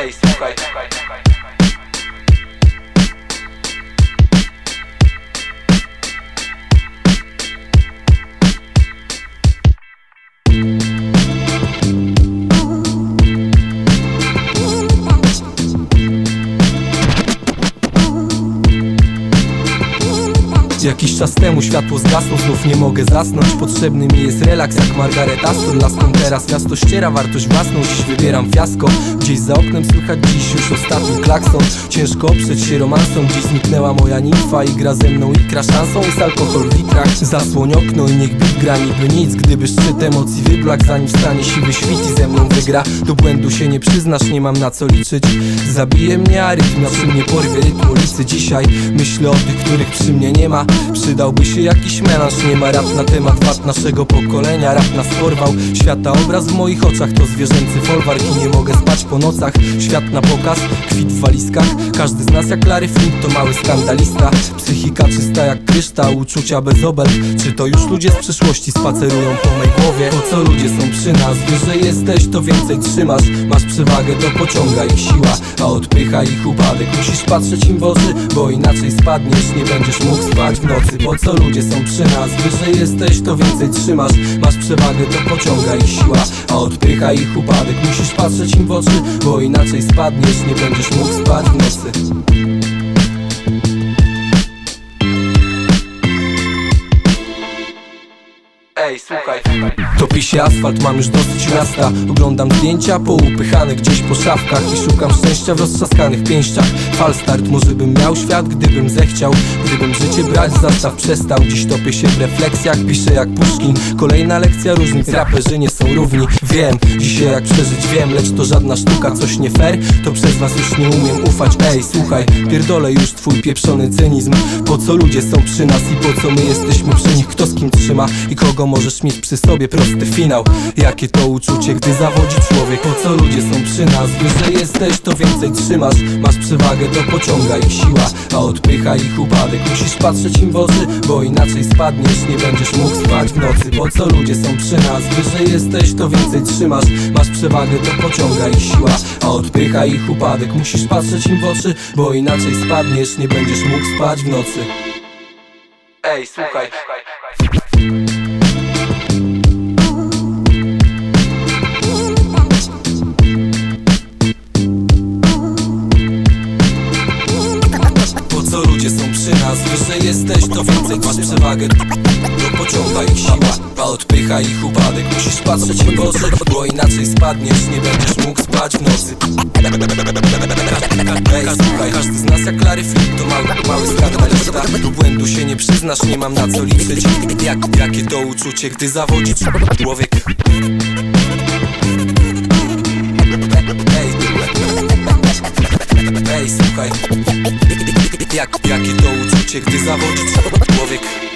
Ej, Jakiś czas temu światło zgasło, znów nie mogę zasnąć. Potrzebny mi jest relaks jak Margaret Astor. Laską teraz miasto ściera wartość własną. Dziś wybieram fiasko. Gdzieś za oknem słychać dziś już ostatni klakson. Ciężko oprzeć się romansom Gdzieś zniknęła moja nimfa i gra ze mną ikra Szansą. Jest alkohol w litrach Zasłoń okno i niech bit gra niby nic Gdyby szczyt emocji wyblak zanim wstanie siwy świt i ze mną wygra. Do błędu się nie przyznasz, nie mam na co liczyć. Zabije mnie arytmia, przy mnie porwie rytm ulicy. Dzisiaj myślę o tych, których przy mnie nie ma Przydałby się jakiś melanż, nie ma rap na temat wad naszego pokolenia. Rap nas porwał, świata obraz w moich oczach To zwierzęcy folwark i nie mogę spać po nocach. Świat na pokaz, kwit w walizkach. Każdy z nas jak Larry Flint to mały skandalista. Psychika czysta jak kryształ, uczucia bez obelg. Czy to już ludzie z przyszłości spacerują po mej głowie? Po co ludzie są przy nas? Wiesz, że jesteś, to więcej trzymasz. Masz przewagę, to pociąga ich siła. A odpycha ich upadek. Musisz patrzeć im w oczy, bo inaczej spadniesz. Nie będziesz mógł spać w nocy Po co ludzie są przy nas? Że jesteś, to więcej trzymasz. Masz przewagę, to pociąga ich siła. A odpycha ich upadek. Musisz patrzeć im w oczy, bo inaczej spadniesz Nie będziesz mógł spać w nocy Ej, słuchaj. Topi się asfalt, mam już dosyć miasta. Oglądam zdjęcia poupychane gdzieś po szafkach I szukam szczęścia w roztrzaskanych pięściach. Falstart, może bym miał świat, gdybym zechciał. Gdybym życie brać, zastaw przestał. Dziś topię się w refleksjach, piszę jak Puszkin. Kolejna lekcja różnic, raperzy nie są równi. Wiem, dzisiaj jak przeżyć wiem Lecz to żadna sztuka, coś nie fair. To przez was już nie umiem ufać. Ej, słuchaj, pierdolę już twój pieprzony cynizm. Po co ludzie są przy nas i po co my jesteśmy przy nich? Kto z kim trzyma i kogo możesz mieć przy sobie prosty finał. Jakie to uczucie, gdy zawodzi człowiek? Po co ludzie są przy nas? Że jesteś, to więcej trzymasz. Masz przewagę, to pociąga ich siła. A odpycha ich upadek. Musisz patrzeć im w oczy, bo inaczej spadniesz. Nie będziesz mógł spać w nocy. Po co ludzie są przy nas? Że jesteś, to więcej trzymasz. Masz przewagę, to pociąga ich siła. A odpycha ich upadek. Musisz patrzeć im w oczy, bo inaczej spadniesz. Nie będziesz mógł spać w nocy. Ej, słuchaj. Po Wiesz, że jesteś, to więcej masz przewagę. To pociąga ich siła, a odpycha ich upadek. Musisz patrzeć w oczy, bo inaczej spadniesz. Nie będziesz mógł spać w nocy. Ej, słuchaj, każdy z nas jak Larry To mały, mały skandalista Do błędu się nie przyznasz, nie mam na co liczyć. Jak, Jakie to uczucie, gdy zawodzi człowiek? Ej, słuchaj jak, Jakie to uczucie, gdy zawodzi człowiek